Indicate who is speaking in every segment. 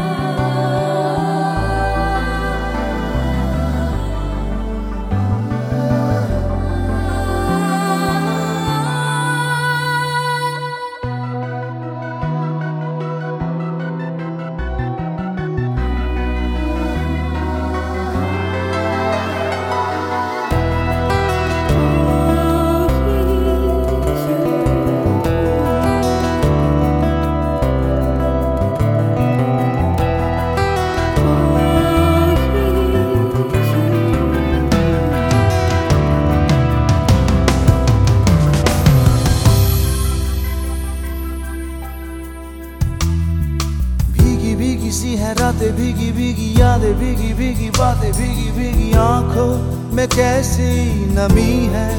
Speaker 1: भीगी भीगी सी है, रातें भीगी भीगी, यादें भीगी भीगी, बातें भीगी भीगी, आँखों में कैसी नमी है?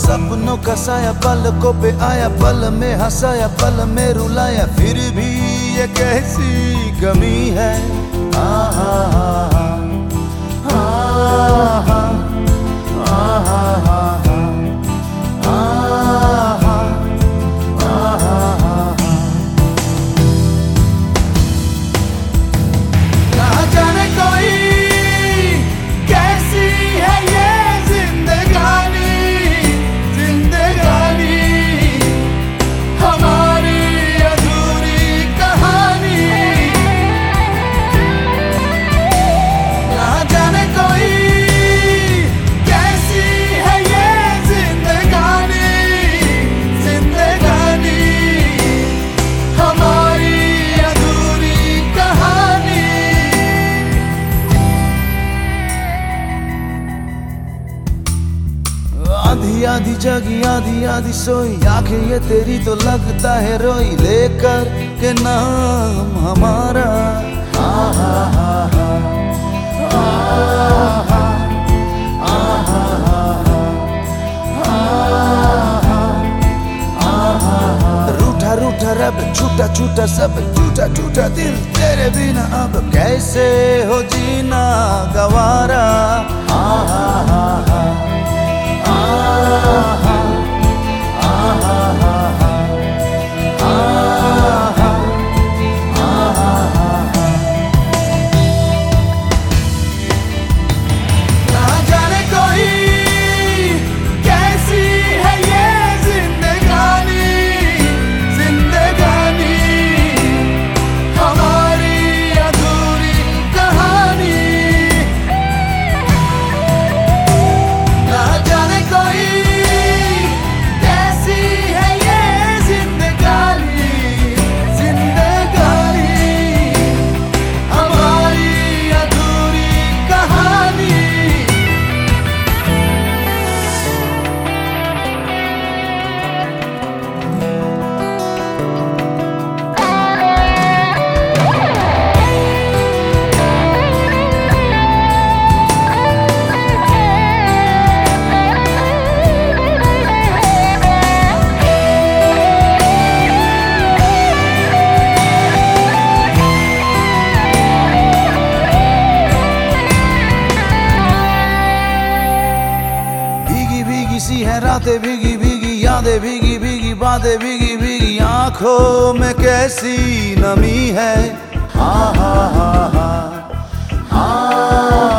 Speaker 1: सपनों का साया पलकों पे आया, पल में हंसाया, पल में रुलाया, फिर भी ये कैसी कमी है? आहा आहा आधी जगी, आधी आधी सोई। आँखें ये तेरी तो लगता है रोई। लेकर के नाम हमारा। रूठा रूठा रब, छूटा छूटा सब टूटा टूटा दिल तेरे बिना अब कैसे हो जीना गवारा? रातें भीगी भीगी, यादें भीगी भीगी, बातें भीगी भीगी, आँखों में कैसी नमी है? हा हा हा हा हा।